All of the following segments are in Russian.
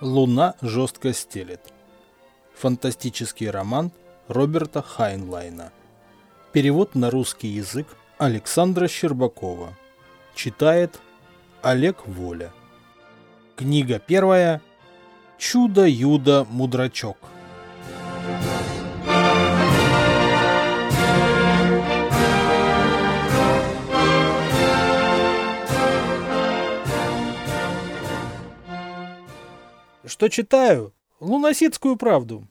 Луна жестко стелет. Фантастический роман Роберта Хайнлайна. Перевод на русский язык Александра Щербакова. Читает Олег Воля. Книга первая. Чудо-юдо-мудрачок. Что читаю? Лунасидскую правду.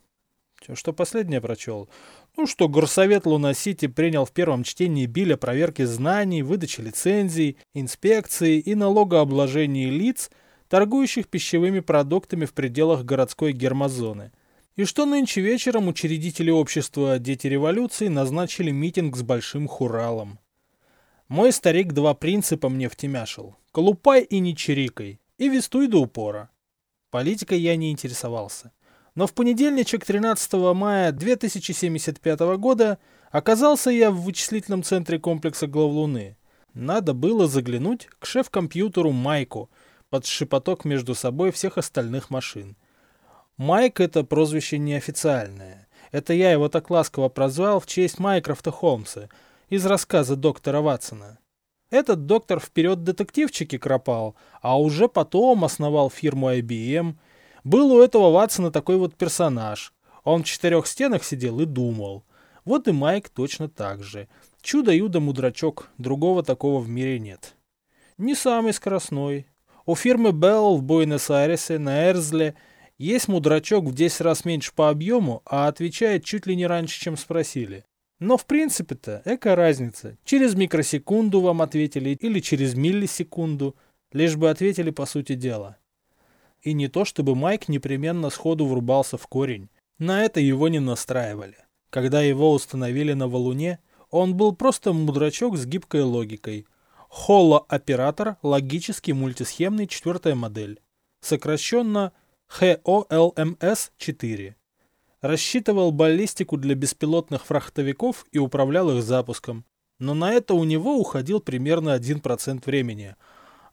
Что последнее прочел? Ну, что горсовет Луна-Сити принял в первом чтении Биля проверки знаний, выдачи лицензий, инспекции и налогообложении лиц, торгующих пищевыми продуктами в пределах городской гермозоны. И что нынче вечером учредители общества «Дети революции» назначили митинг с большим хуралом. Мой старик два принципа мне втемяшил. Колупай и не чирикай. И вестуй до упора. Политикой я не интересовался. Но в понедельничек 13 мая 2075 года оказался я в вычислительном центре комплекса Главлуны. Надо было заглянуть к шеф-компьютеру Майку под шепоток между собой всех остальных машин. Майк — это прозвище неофициальное. Это я его так ласково прозвал в честь Майкрофта Холмса из рассказа доктора Ватсона. Этот доктор вперед детективчики кропал, а уже потом основал фирму IBM. Был у этого Ватсона такой вот персонаж. Он в четырех стенах сидел и думал. Вот и Майк точно так же. Чудо-юдо-мудрачок, другого такого в мире нет. Не самый скоростной. У фирмы Bell в Буэнос-Айресе на Эрзле есть мудрачок в 10 раз меньше по объему, а отвечает чуть ли не раньше, чем спросили. Но в принципе-то, эка разница. Через микросекунду вам ответили или через миллисекунду, лишь бы ответили по сути дела. И не то, чтобы Майк непременно сходу врубался в корень. На это его не настраивали. Когда его установили на валуне, он был просто мудрачок с гибкой логикой. Холло-оператор, логический мультисхемный четвертая модель. Сокращенно HOLMS-4 рассчитывал баллистику для беспилотных фрахтовиков и управлял их запуском. Но на это у него уходил примерно 1% времени.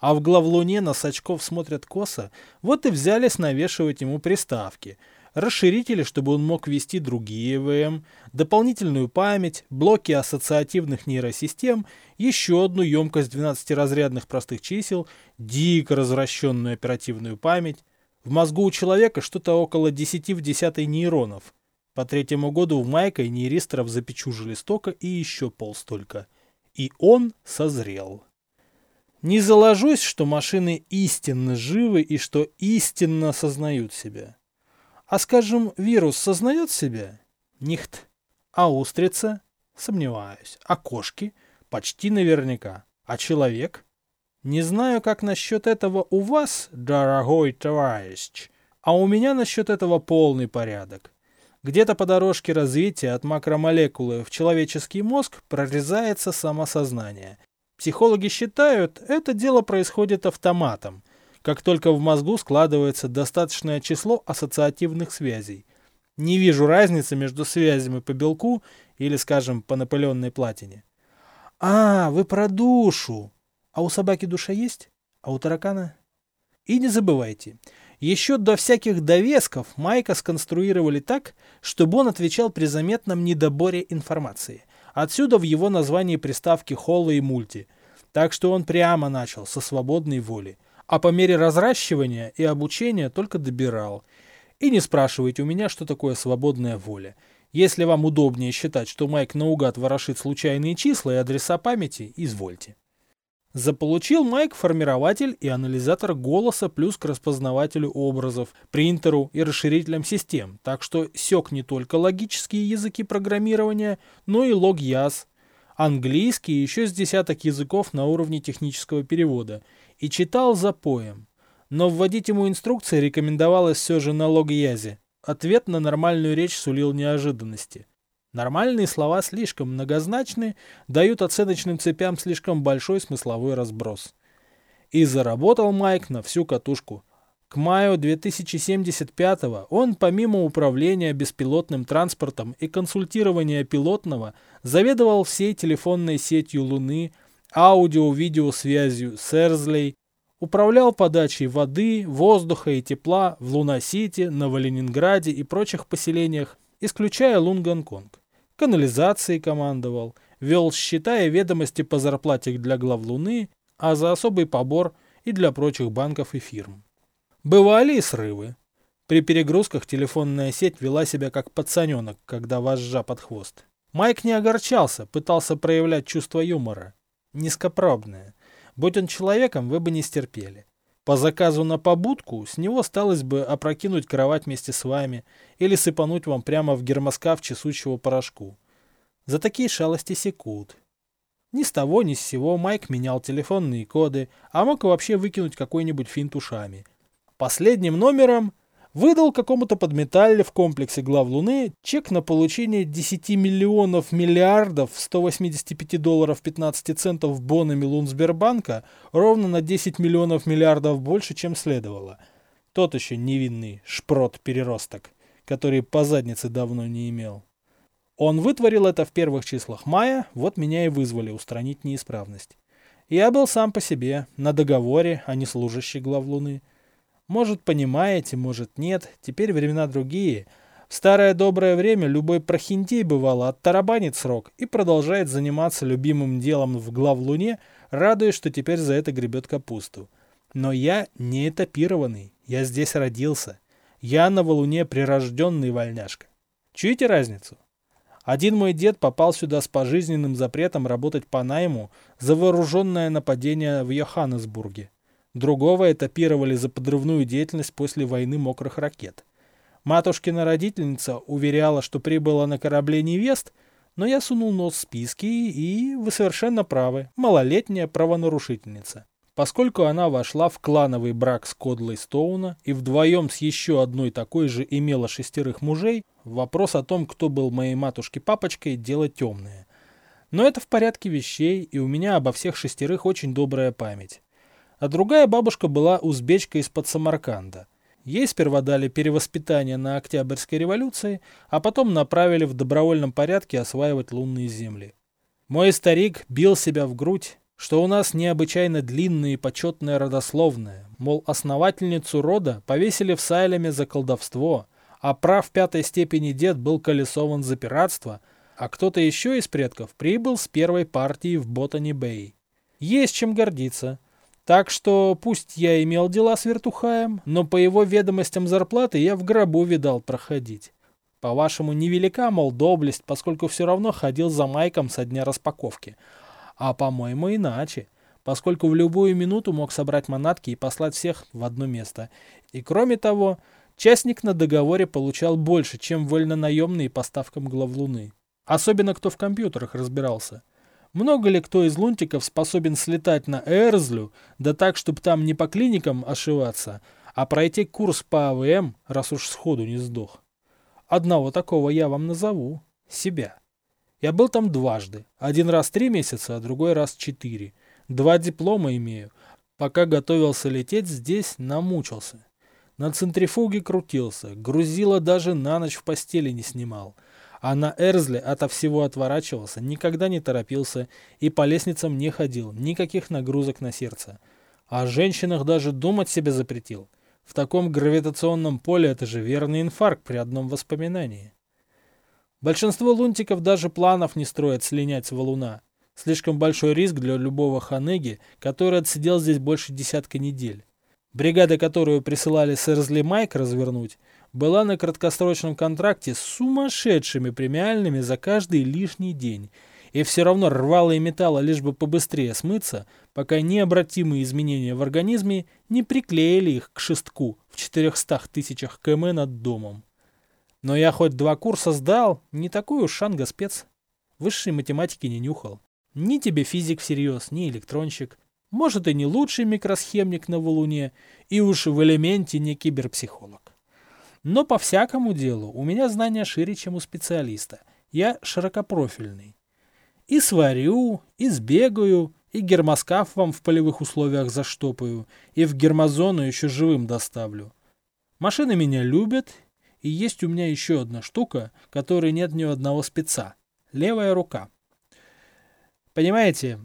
А в главлуне на Сачков смотрят косо, вот и взялись навешивать ему приставки. Расширители, чтобы он мог вести другие ВМ, дополнительную память, блоки ассоциативных нейросистем, еще одну емкость 12-разрядных простых чисел, дико развращенную оперативную память, в мозгу у человека что-то около 10 в 10 нейронов. По третьему году в Майка и нейристеров запечужили стока и еще полстолько. И он созрел. Не заложусь, что машины истинно живы и что истинно осознают себя. А скажем, вирус сознает себя? Нихт. А устрица? Сомневаюсь. А кошки? Почти наверняка. А человек? Не знаю, как насчет этого у вас, дорогой товарищ, а у меня насчет этого полный порядок. Где-то по дорожке развития от макромолекулы в человеческий мозг прорезается самосознание. Психологи считают, это дело происходит автоматом, как только в мозгу складывается достаточное число ассоциативных связей. Не вижу разницы между связями по белку или, скажем, по напыленной платине. «А, вы про душу!» А у собаки душа есть? А у таракана? И не забывайте, еще до всяких довесков Майка сконструировали так, чтобы он отвечал при заметном недоборе информации. Отсюда в его названии приставки «холла» и «мульти». Так что он прямо начал, со свободной воли. А по мере разращивания и обучения только добирал. И не спрашивайте у меня, что такое свободная воля. Если вам удобнее считать, что Майк наугад ворошит случайные числа и адреса памяти, извольте. Заполучил Майк формирователь и анализатор голоса плюс к распознавателю образов, принтеру и расширителям систем, так что сёк не только логические языки программирования, но и лог-яз, английский и еще с десяток языков на уровне технического перевода, и читал за поем. Но вводить ему инструкции рекомендовалось все же на лог-язе. Ответ на нормальную речь сулил неожиданности. Нормальные слова слишком многозначны, дают оценочным цепям слишком большой смысловой разброс. И заработал Майк на всю катушку. К маю 2075 он, помимо управления беспилотным транспортом и консультирования пилотного, заведовал всей телефонной сетью Луны, аудио-видеосвязью с Эрзлей, управлял подачей воды, воздуха и тепла в Луна-Сити, Новоленинграде и прочих поселениях, исключая Лун-Гонконг. Канализацией командовал, вел счета и ведомости по зарплате для глав Луны, а за особый побор и для прочих банков и фирм. Бывали и срывы. При перегрузках телефонная сеть вела себя как пацаненок, когда вожжа под хвост. Майк не огорчался, пытался проявлять чувство юмора. Низкопробное. Будь он человеком, вы бы не стерпели. По заказу на побудку с него сталось бы опрокинуть кровать вместе с вами или сыпануть вам прямо в гермоскаф чесучего порошку. За такие шалости секут. Ни с того ни с сего Майк менял телефонные коды, а мог вообще выкинуть какой-нибудь финт ушами – Последним номером выдал какому-то подметалле в комплексе глав Луны чек на получение 10 миллионов миллиардов 185 долларов 15 центов бонами Лунсбербанка ровно на 10 миллионов миллиардов больше, чем следовало. Тот еще невинный шпрот-переросток, который по заднице давно не имел. Он вытворил это в первых числах мая, вот меня и вызвали устранить неисправность. Я был сам по себе, на договоре, а не служащий глав Луны. Может, понимаете, может, нет. Теперь времена другие. В старое доброе время любой прохиндей бывало оттарабанит срок и продолжает заниматься любимым делом в главлуне, радуясь, что теперь за это гребет капусту. Но я не этапированный. Я здесь родился. Я на валуне прирожденный вольняшка. Чуете разницу? Один мой дед попал сюда с пожизненным запретом работать по найму за вооруженное нападение в Йоханнесбурге. Другого этапировали за подрывную деятельность после войны мокрых ракет. Матушкина родительница уверяла, что прибыла на корабле невест, но я сунул нос в списки, и вы совершенно правы, малолетняя правонарушительница. Поскольку она вошла в клановый брак с Кодлой Стоуна и вдвоем с еще одной такой же имела шестерых мужей, вопрос о том, кто был моей матушке папочкой, дело темное. Но это в порядке вещей, и у меня обо всех шестерых очень добрая память а другая бабушка была узбечка из-под Самарканда. Ей сперва дали перевоспитание на Октябрьской революции, а потом направили в добровольном порядке осваивать лунные земли. Мой старик бил себя в грудь, что у нас необычайно длинное и почетное родословное, мол, основательницу рода повесили в Сайлеме за колдовство, а прав пятой степени дед был колесован за пиратство, а кто-то еще из предков прибыл с первой партии в Ботани-Бэй. Есть чем гордиться – так что пусть я имел дела с вертухаем, но по его ведомостям зарплаты я в гробу видал проходить. По-вашему, невелика, мол, доблесть, поскольку все равно ходил за майком со дня распаковки. А по-моему, иначе, поскольку в любую минуту мог собрать манатки и послать всех в одно место. И кроме того, частник на договоре получал больше, чем вольнонаемные по ставкам главлуны. Особенно кто в компьютерах разбирался. Много ли кто из лунтиков способен слетать на Эрзлю, да так, чтобы там не по клиникам ошиваться, а пройти курс по АВМ, раз уж сходу не сдох? Одного такого я вам назову. Себя. Я был там дважды. Один раз три месяца, а другой раз четыре. Два диплома имею. Пока готовился лететь, здесь намучился. На центрифуге крутился, грузила даже на ночь в постели не снимал – а на Эрзле ото всего отворачивался, никогда не торопился и по лестницам не ходил, никаких нагрузок на сердце. О женщинах даже думать себе запретил. В таком гравитационном поле это же верный инфаркт при одном воспоминании. Большинство лунтиков даже планов не строят слинять с валуна. Слишком большой риск для любого ханеги, который отсидел здесь больше десятка недель. Бригада, которую присылали с Эрзли Майк развернуть, была на краткосрочном контракте с сумасшедшими премиальными за каждый лишний день и все равно рвала и металла, лишь бы побыстрее смыться, пока необратимые изменения в организме не приклеили их к шестку в 400 тысячах км над домом. Но я хоть два курса сдал, не такой уж шанга спец. Высшей математики не нюхал. Ни тебе физик всерьез, ни электронщик. Может и не лучший микросхемник на валуне, и уж в элементе не киберпсихолог. Но по всякому делу у меня знания шире, чем у специалиста. Я широкопрофильный. И сварю, и сбегаю, и гермоскаф вам в полевых условиях заштопаю, и в гермозону еще живым доставлю. Машины меня любят, и есть у меня еще одна штука, которой нет ни одного спеца. Левая рука. Понимаете,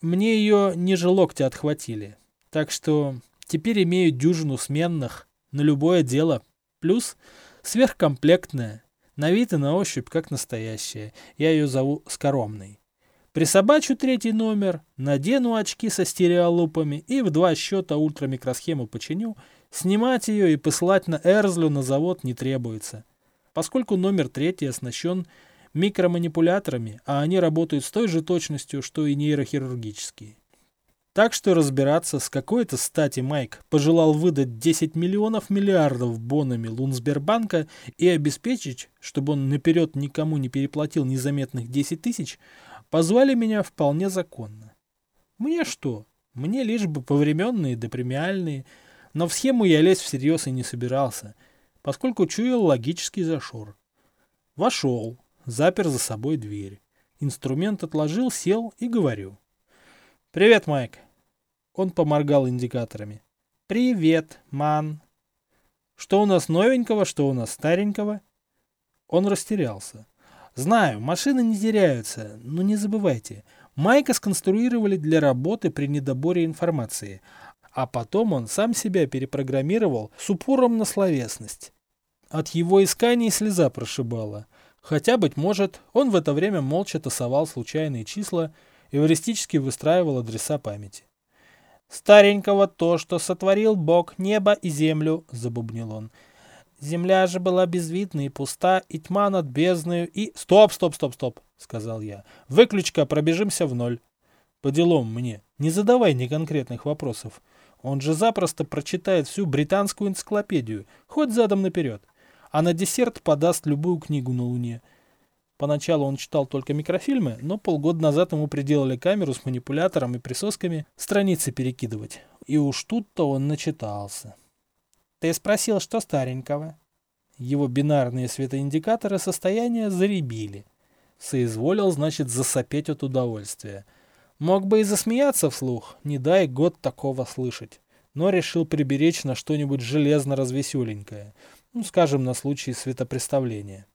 мне ее ниже локтя отхватили. Так что теперь имею дюжину сменных на любое дело. Плюс сверхкомплектная. На вид и на ощупь как настоящая. Я ее зову Скоромной. Присобачу третий номер, надену очки со стереолупами и в два счета ультрамикросхему починю. Снимать ее и посылать на Эрзлю на завод не требуется. Поскольку номер третий оснащен микроманипуляторами, а они работают с той же точностью, что и нейрохирургические. Так что разбираться, с какой-то стати Майк пожелал выдать 10 миллионов миллиардов бонами Лунсбербанка и обеспечить, чтобы он наперед никому не переплатил незаметных 10 тысяч, позвали меня вполне законно. Мне что? Мне лишь бы повременные да премиальные, но в схему я лезть всерьез и не собирался, поскольку чуял логический зашор. Вошел, запер за собой дверь. Инструмент отложил, сел и говорю. «Привет, Майк!» Он поморгал индикаторами. «Привет, ман!» «Что у нас новенького, что у нас старенького?» Он растерялся. «Знаю, машины не теряются, но не забывайте, Майка сконструировали для работы при недоборе информации, а потом он сам себя перепрограммировал с упором на словесность. От его исканий слеза прошибала. Хотя, быть может, он в это время молча тасовал случайные числа, эвристически выстраивал адреса памяти. «Старенького то, что сотворил Бог небо и землю», — забубнил он. «Земля же была безвидна и пуста, и тьма над бездною, и...» «Стоп, стоп, стоп, стоп!» — сказал я. «Выключка, пробежимся в ноль». «По делам мне. Не задавай неконкретных вопросов. Он же запросто прочитает всю британскую энциклопедию, хоть задом наперед а на десерт подаст любую книгу на Луне. Поначалу он читал только микрофильмы, но полгода назад ему приделали камеру с манипулятором и присосками страницы перекидывать. И уж тут-то он начитался. «Ты спросил, что старенького?» Его бинарные светоиндикаторы состояния заребили. Соизволил, значит, засопеть от удовольствия. Мог бы и засмеяться вслух, не дай год такого слышать. Но решил приберечь на что-нибудь железно-развеселенькое — ну, скажем, на случай светопреставления.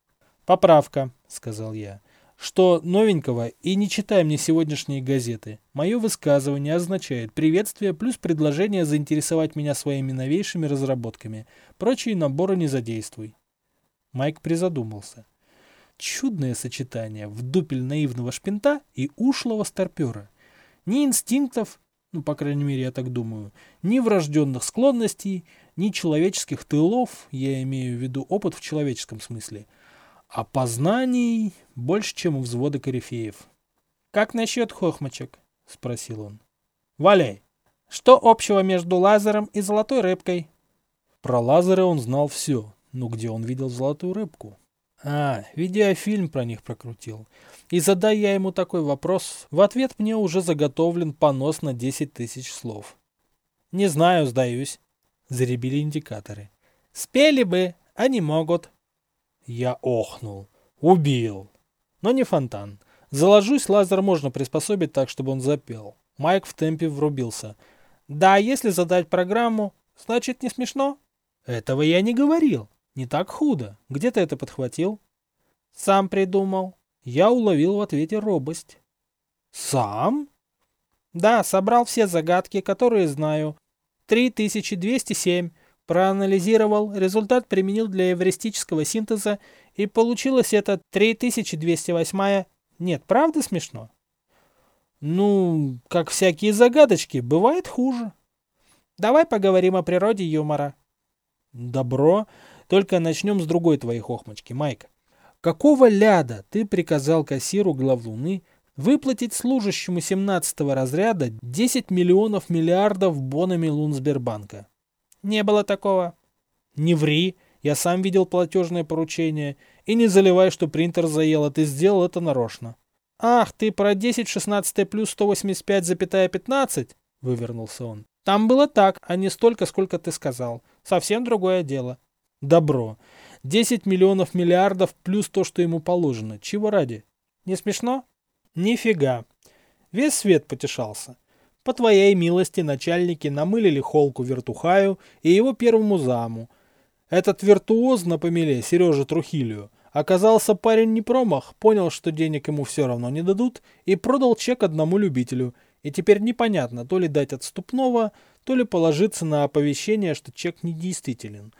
«Поправка», — сказал я, — «что новенького и не читай мне сегодняшние газеты. Мое высказывание означает приветствие плюс предложение заинтересовать меня своими новейшими разработками. Прочие наборы не задействуй». Майк призадумался. Чудное сочетание в дупель наивного шпинта и ушлого старпера. Ни инстинктов, ну, по крайней мере, я так думаю, ни врожденных склонностей, ни человеческих тылов, я имею в виду опыт в человеческом смысле, а познаний больше, чем у взвода корифеев. «Как насчет хохмочек?» — спросил он. «Валяй! Что общего между лазером и золотой рыбкой?» Про лазеры он знал все, но где он видел золотую рыбку? А, видеофильм про них прокрутил. И задай я ему такой вопрос, в ответ мне уже заготовлен понос на 10 тысяч слов. Не знаю, сдаюсь. Заребили индикаторы. Спели бы, а не могут. Я охнул. Убил. Но не фонтан. Заложусь, лазер можно приспособить так, чтобы он запел. Майк в темпе врубился. Да, если задать программу, значит не смешно? Этого я не говорил. Не так худо. Где ты это подхватил? Сам придумал. Я уловил в ответе робость. Сам? Да, собрал все загадки, которые знаю. 3207. Проанализировал, результат применил для эвристического синтеза, и получилось это 3208. Нет, правда смешно? Ну, как всякие загадочки, бывает хуже. Давай поговорим о природе юмора. Добро. Только начнем с другой твоей хохмочки, Майк. Какого ляда ты приказал кассиру главлуны выплатить служащему 17 разряда 10 миллионов миллиардов бонами Лунсбербанка? Не было такого. Не ври, я сам видел платежное поручение. И не заливай, что принтер заел, а ты сделал это нарочно. Ах, ты про 10 16 плюс 185,15? Вывернулся он. Там было так, а не столько, сколько ты сказал. Совсем другое дело. Добро. 10 миллионов миллиардов плюс то, что ему положено. Чего ради? Не смешно? Нифига. Весь свет потешался. По твоей милости начальники намылили холку вертухаю и его первому заму. Этот виртуоз на помеле, Сережа Трухилию, оказался парень не промах, понял, что денег ему все равно не дадут, и продал чек одному любителю. И теперь непонятно, то ли дать отступного, то ли положиться на оповещение, что чек недействителен.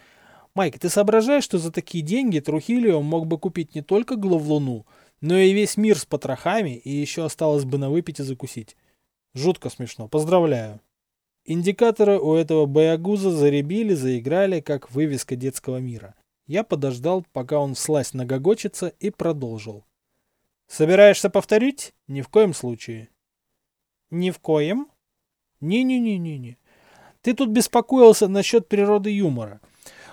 Майк, ты соображаешь, что за такие деньги Трухилио мог бы купить не только главлуну, но и весь мир с потрохами, и еще осталось бы на выпить и закусить. Жутко смешно. Поздравляю. Индикаторы у этого боягуза заребили, заиграли, как вывеска детского мира. Я подождал, пока он вслась нагогочется, и продолжил. «Собираешься повторить? Ни в коем случае». «Ни в коем?» «Не-не-не-не-не. Ты тут беспокоился насчет природы юмора.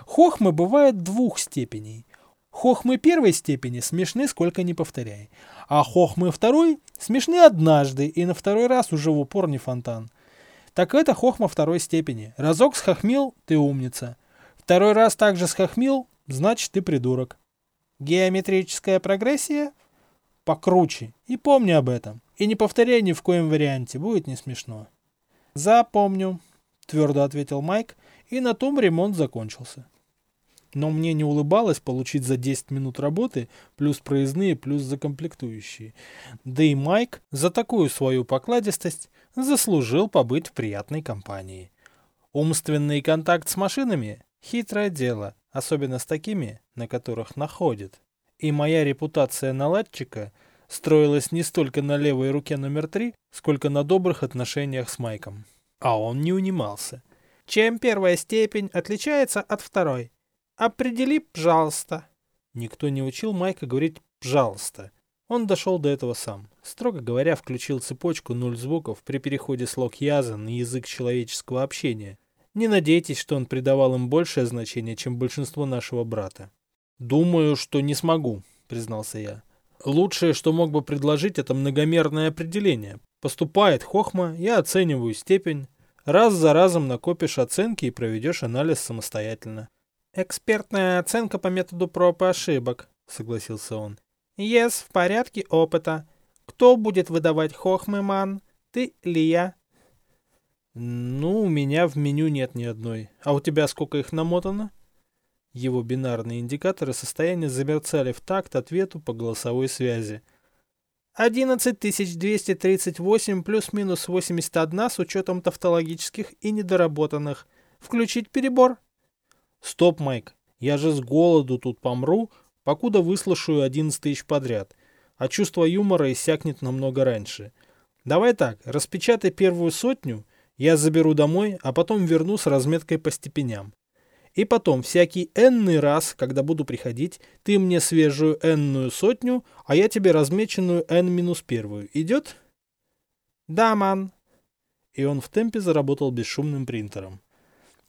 Хохмы бывают двух степеней. Хохмы первой степени смешны, сколько не повторяй. А хохмы второй смешны однажды, и на второй раз уже в упор не фонтан. Так это хохма второй степени. Разок схохмил – ты умница. Второй раз также схохмил – значит ты придурок. Геометрическая прогрессия? Покруче. И помни об этом. И не повторяй ни в коем варианте, будет не смешно. Запомню, твердо ответил Майк, и на том ремонт закончился. Но мне не улыбалось получить за 10 минут работы плюс проездные, плюс закомплектующие. Да и Майк за такую свою покладистость заслужил побыть в приятной компании. Умственный контакт с машинами – хитрое дело, особенно с такими, на которых находит. И моя репутация наладчика строилась не столько на левой руке номер три, сколько на добрых отношениях с Майком. А он не унимался. Чем первая степень отличается от второй? Определи, пожалуйста. Никто не учил Майка говорить «пожалуйста». Он дошел до этого сам. Строго говоря, включил цепочку нуль звуков при переходе слог яза на язык человеческого общения. Не надейтесь, что он придавал им большее значение, чем большинство нашего брата. «Думаю, что не смогу», — признался я. «Лучшее, что мог бы предложить, это многомерное определение. Поступает хохма, я оцениваю степень. Раз за разом накопишь оценки и проведешь анализ самостоятельно. «Экспертная оценка по методу проб и ошибок», — согласился он. «Ес, в порядке опыта. Кто будет выдавать хохмы, Ты или я?» «Ну, у меня в меню нет ни одной. А у тебя сколько их намотано?» Его бинарные индикаторы состояния замерцали в такт ответу по голосовой связи. 11238 плюс-минус 81 с учетом тавтологических и недоработанных. Включить перебор?» Стоп, Майк, я же с голоду тут помру, покуда выслушаю 11 тысяч подряд, а чувство юмора иссякнет намного раньше. Давай так, распечатай первую сотню, я заберу домой, а потом верну с разметкой по степеням. И потом, всякий энный раз, когда буду приходить, ты мне свежую энную сотню, а я тебе размеченную n минус первую. Идет? Да, ман. И он в темпе заработал бесшумным принтером.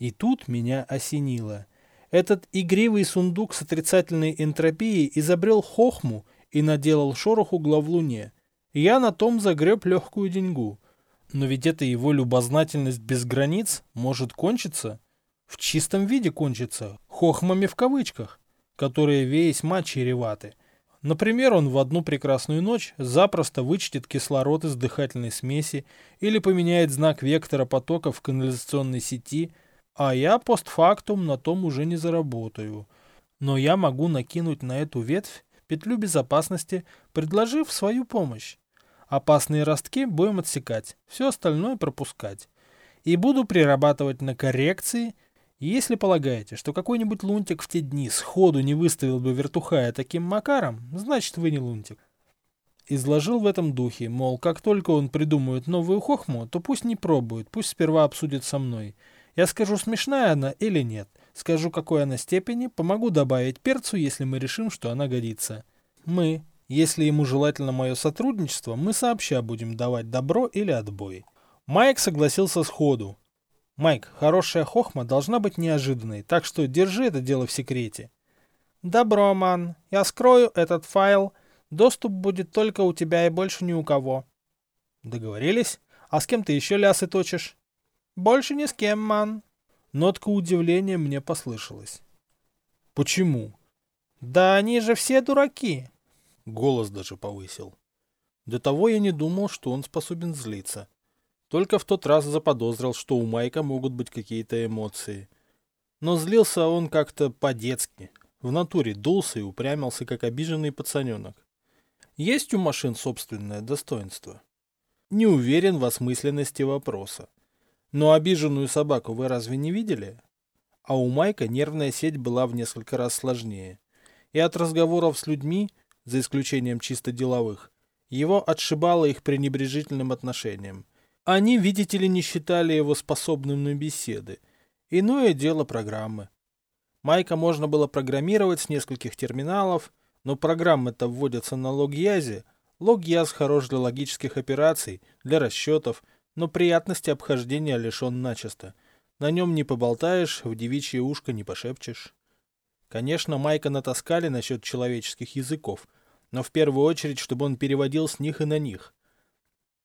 И тут меня осенило. Этот игривый сундук с отрицательной энтропией изобрел хохму и наделал шороху главлуне. Я на том загреб легкую деньгу. Но ведь эта его любознательность без границ может кончиться. В чистом виде кончиться. Хохмами в кавычках, которые весьма чреваты. Например, он в одну прекрасную ночь запросто вычтет кислород из дыхательной смеси или поменяет знак вектора потока в канализационной сети – а я постфактум на том уже не заработаю. Но я могу накинуть на эту ветвь петлю безопасности, предложив свою помощь. Опасные ростки будем отсекать, все остальное пропускать. И буду прирабатывать на коррекции. Если полагаете, что какой-нибудь лунтик в те дни сходу не выставил бы вертухая таким макаром, значит вы не лунтик. Изложил в этом духе, мол, как только он придумает новую хохму, то пусть не пробует, пусть сперва обсудит со мной. Я скажу, смешная она или нет. Скажу, какой она степени, помогу добавить перцу, если мы решим, что она годится. Мы, если ему желательно мое сотрудничество, мы сообща будем давать добро или отбой. Майк согласился сходу. Майк, хорошая хохма должна быть неожиданной, так что держи это дело в секрете. Добро, ман. Я скрою этот файл. Доступ будет только у тебя и больше ни у кого. Договорились? А с кем ты еще лясы точишь? «Больше ни с кем, ман». Нотка удивления мне послышалась. Почему? Да они же все дураки. Голос даже повысил. До того я не думал, что он способен злиться. Только в тот раз заподозрил, что у Майка могут быть какие-то эмоции. Но злился он как-то по-детски. В натуре дулся и упрямился, как обиженный пацаненок. Есть у машин собственное достоинство? Не уверен в осмысленности вопроса. Но обиженную собаку вы разве не видели? А у Майка нервная сеть была в несколько раз сложнее. И от разговоров с людьми, за исключением чисто деловых, его отшибало их пренебрежительным отношением. Они, видите ли, не считали его способным на беседы. Иное дело программы. Майка можно было программировать с нескольких терминалов, но программы-то вводятся на логьязе. Логьяз хорош для логических операций, для расчетов, но приятности обхождения лишен начисто. На нем не поболтаешь, в девичье ушко не пошепчешь. Конечно, Майка натаскали насчет человеческих языков, но в первую очередь, чтобы он переводил с них и на них.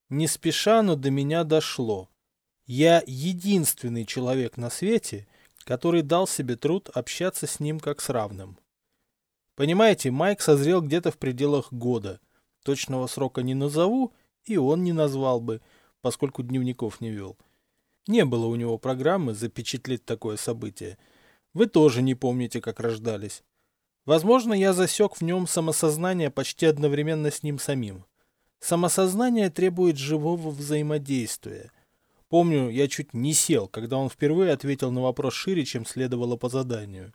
Не спеша, но до меня дошло. Я единственный человек на свете, который дал себе труд общаться с ним как с равным. Понимаете, Майк созрел где-то в пределах года. Точного срока не назову, и он не назвал бы, поскольку дневников не вел. Не было у него программы запечатлеть такое событие. Вы тоже не помните, как рождались. Возможно, я засек в нем самосознание почти одновременно с ним самим. Самосознание требует живого взаимодействия. Помню, я чуть не сел, когда он впервые ответил на вопрос шире, чем следовало по заданию.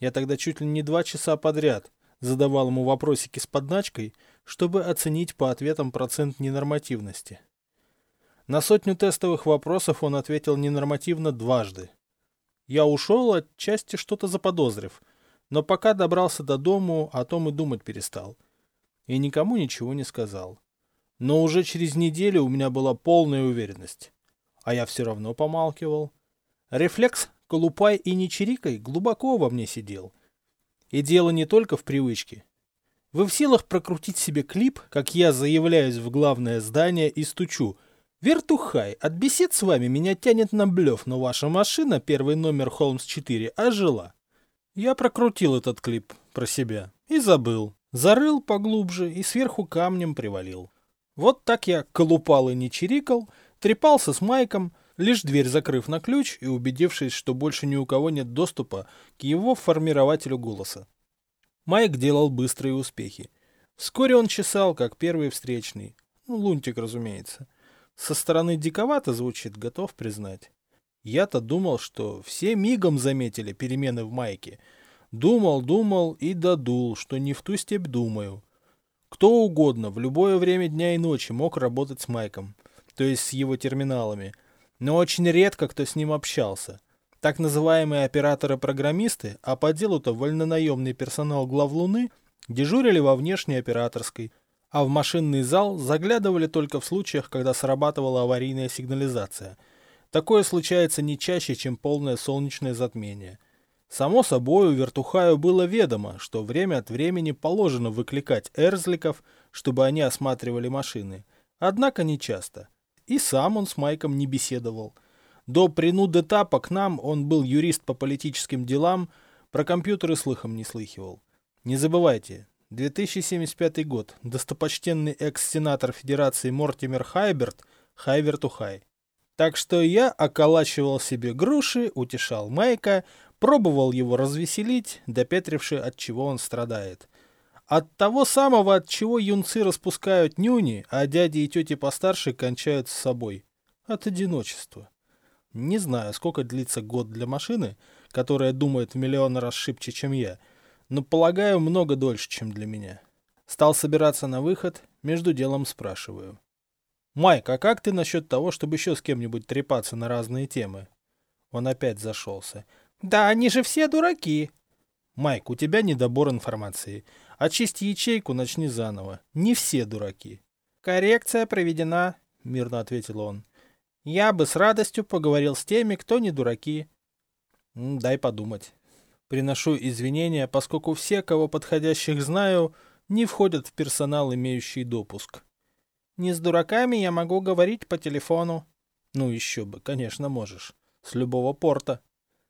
Я тогда чуть ли не два часа подряд задавал ему вопросики с подначкой, чтобы оценить по ответам процент ненормативности. На сотню тестовых вопросов он ответил ненормативно дважды. Я ушел, отчасти что-то заподозрив, но пока добрался до дому, о том и думать перестал. И никому ничего не сказал. Но уже через неделю у меня была полная уверенность а я все равно помалкивал. Рефлекс «колупай и не чирикай» глубоко во мне сидел. И дело не только в привычке. Вы в силах прокрутить себе клип, как я заявляюсь в главное здание и стучу. «Вертухай, от бесед с вами меня тянет на блев, но ваша машина, первый номер Холмс-4, ожила». Я прокрутил этот клип про себя и забыл. Зарыл поглубже и сверху камнем привалил. Вот так я колупал и не чирикал, Трепался с Майком, лишь дверь закрыв на ключ и убедившись, что больше ни у кого нет доступа к его формирователю голоса. Майк делал быстрые успехи. Вскоре он чесал, как первый встречный. Ну, лунтик, разумеется. Со стороны диковато звучит, готов признать. Я-то думал, что все мигом заметили перемены в Майке. Думал, думал и додул, что не в ту степь думаю. Кто угодно в любое время дня и ночи мог работать с Майком то есть с его терминалами, но очень редко кто с ним общался. Так называемые операторы-программисты, а по делу-то вольнонаемный персонал главлуны, дежурили во внешней операторской, а в машинный зал заглядывали только в случаях, когда срабатывала аварийная сигнализация. Такое случается не чаще, чем полное солнечное затмение. Само собой, у Вертухаю было ведомо, что время от времени положено выкликать эрзликов, чтобы они осматривали машины. Однако не часто. И сам он с Майком не беседовал. До принуд этапа к нам он был юрист по политическим делам, про компьютеры слыхом не слыхивал. Не забывайте, 2075 год, достопочтенный экс-сенатор Федерации Мортимер Хайберт, Хайверту Хай. Так что я околачивал себе груши, утешал Майка, пробовал его развеселить, допетривши, от чего он страдает. От того самого, от чего юнцы распускают нюни, а дяди и тети постарше кончают с собой. От одиночества. Не знаю, сколько длится год для машины, которая думает в миллион раз шибче, чем я, но, полагаю, много дольше, чем для меня. Стал собираться на выход, между делом спрашиваю. «Майк, а как ты насчет того, чтобы еще с кем-нибудь трепаться на разные темы?» Он опять зашелся. «Да они же все дураки!» «Майк, у тебя недобор информации. Очисти ячейку, начни заново. Не все дураки. Коррекция проведена, мирно ответил он. Я бы с радостью поговорил с теми, кто не дураки. Дай подумать. Приношу извинения, поскольку все, кого подходящих знаю, не входят в персонал, имеющий допуск. Не с дураками я могу говорить по телефону. Ну еще бы, конечно, можешь. С любого порта.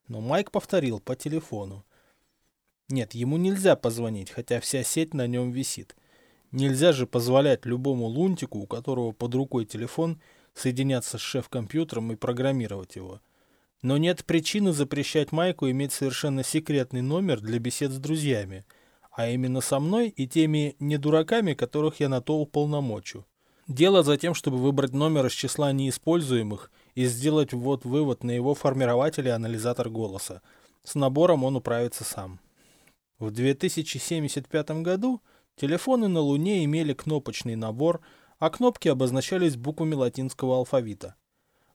Но Майк повторил по телефону. Нет, ему нельзя позвонить, хотя вся сеть на нем висит. Нельзя же позволять любому лунтику, у которого под рукой телефон, соединяться с шеф-компьютером и программировать его. Но нет причины запрещать Майку иметь совершенно секретный номер для бесед с друзьями, а именно со мной и теми недураками, которых я на то уполномочу. Дело за тем, чтобы выбрать номер из числа неиспользуемых и сделать ввод-вывод на его формирователь и анализатор голоса. С набором он управится сам. В 2075 году телефоны на Луне имели кнопочный набор, а кнопки обозначались буквами латинского алфавита.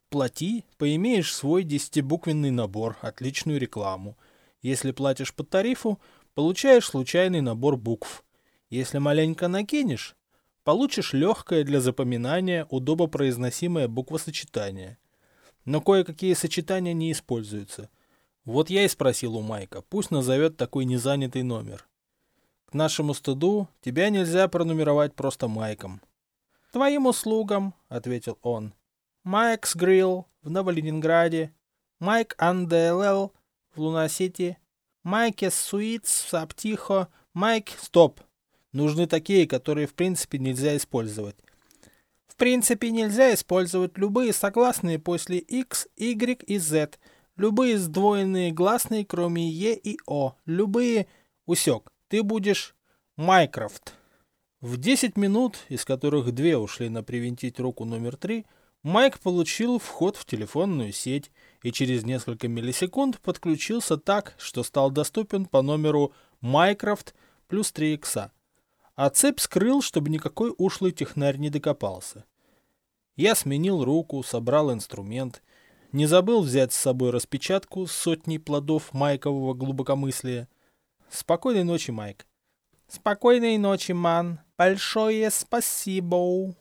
Плати, поимеешь свой десятибуквенный набор, отличную рекламу. Если платишь по тарифу, получаешь случайный набор букв. Если маленько накинешь, получишь легкое для запоминания, удобопроизносимое буквосочетание. Но кое-какие сочетания не используются. Вот я и спросил у Майка, пусть назовет такой незанятый номер. К нашему стыду тебя нельзя пронумеровать просто Майком. «Твоим услугам», — ответил он. «Майкс Грилл в Новоленинграде, Майк Анделл в Луна-Сити, Майкес Суитс в Саптихо, Майк... Стоп! Нужны такие, которые в принципе нельзя использовать. В принципе нельзя использовать любые согласные после X, Y и Z, любые сдвоенные гласные, кроме Е и О, любые... Усек, ты будешь Майкрофт. В 10 минут, из которых две ушли на привинтить руку номер 3, Майк получил вход в телефонную сеть и через несколько миллисекунд подключился так, что стал доступен по номеру Майкрофт плюс 3 икса а цепь скрыл, чтобы никакой ушлый технарь не докопался. Я сменил руку, собрал инструмент, не забыл взять с собой распечатку с сотней плодов майкового глубокомыслия. Спокойной ночи, Майк. Спокойной ночи, ман. Большое спасибо.